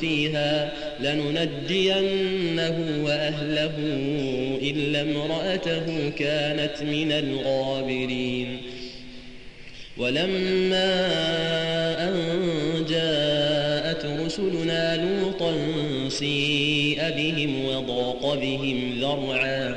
فيها لننجينه وأهله إلا امرأته كانت من الغابرين. ولما أن جاءت رسلنا لوطا سيء بهم وضاق بهم ذرعا